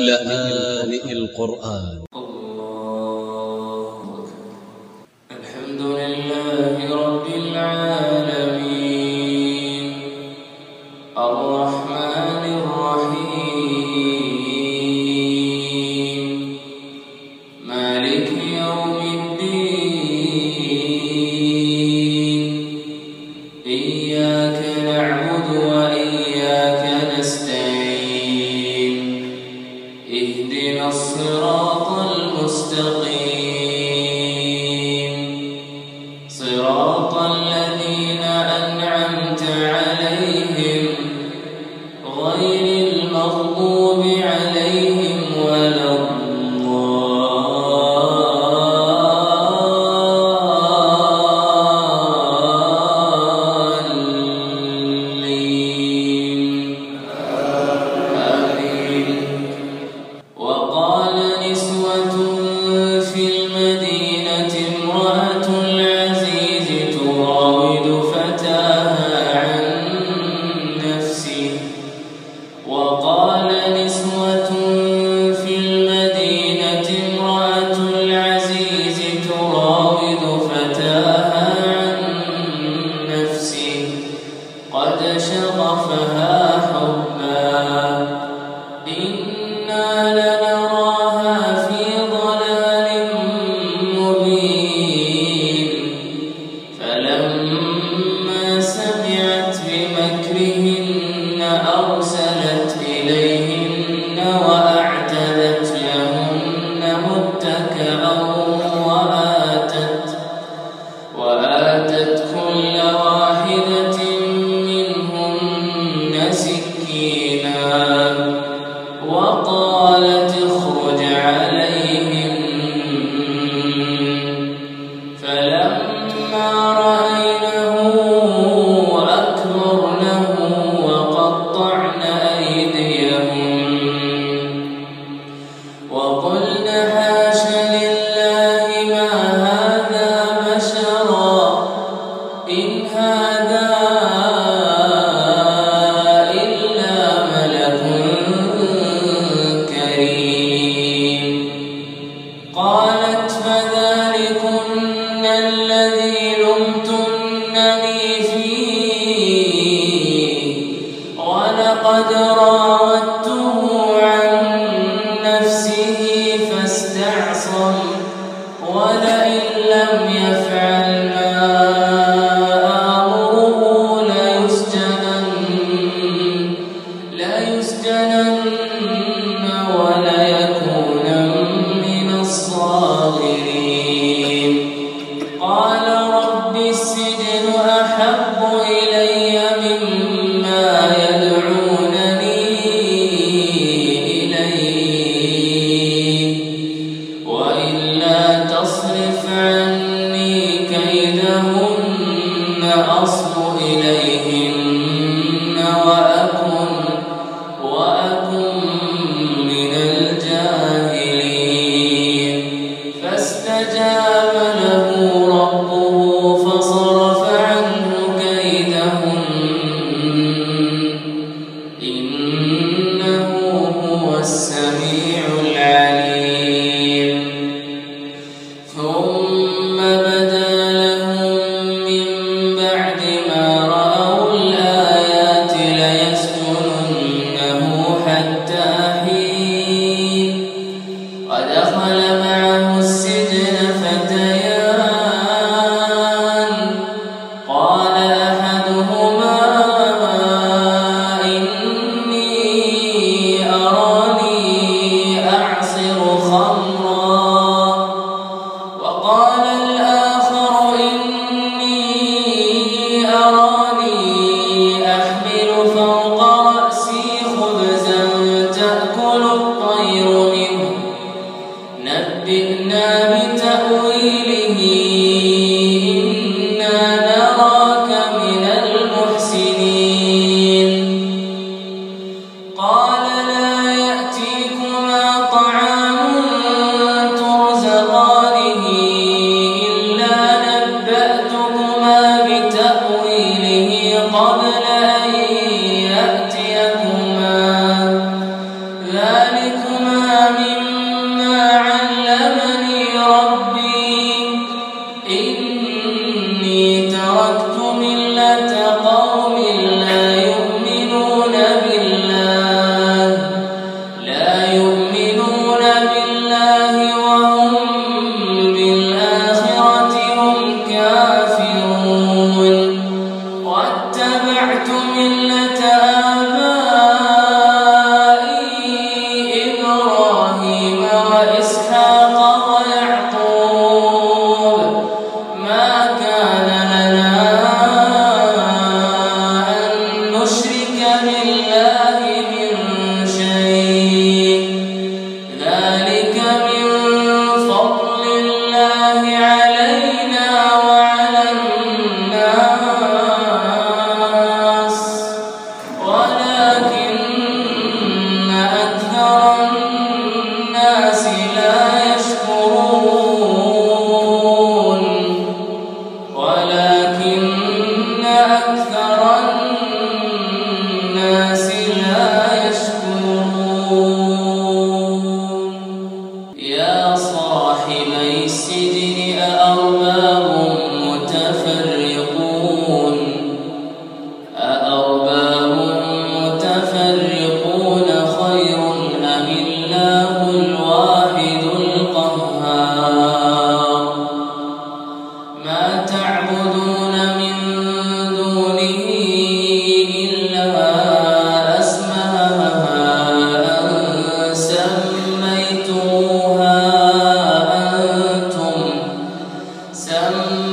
لآن القرآن. still فاستجاب له. الدين القيم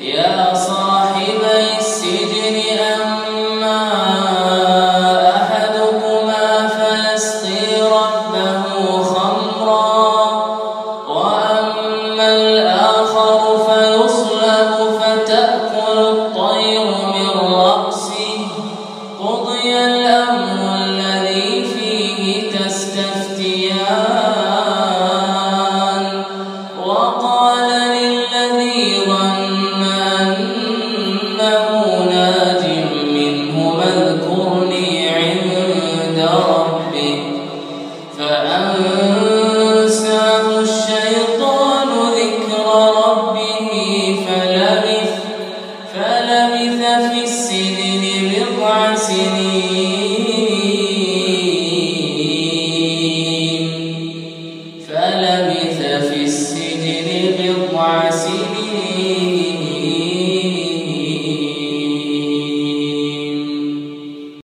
يا صاحب سنين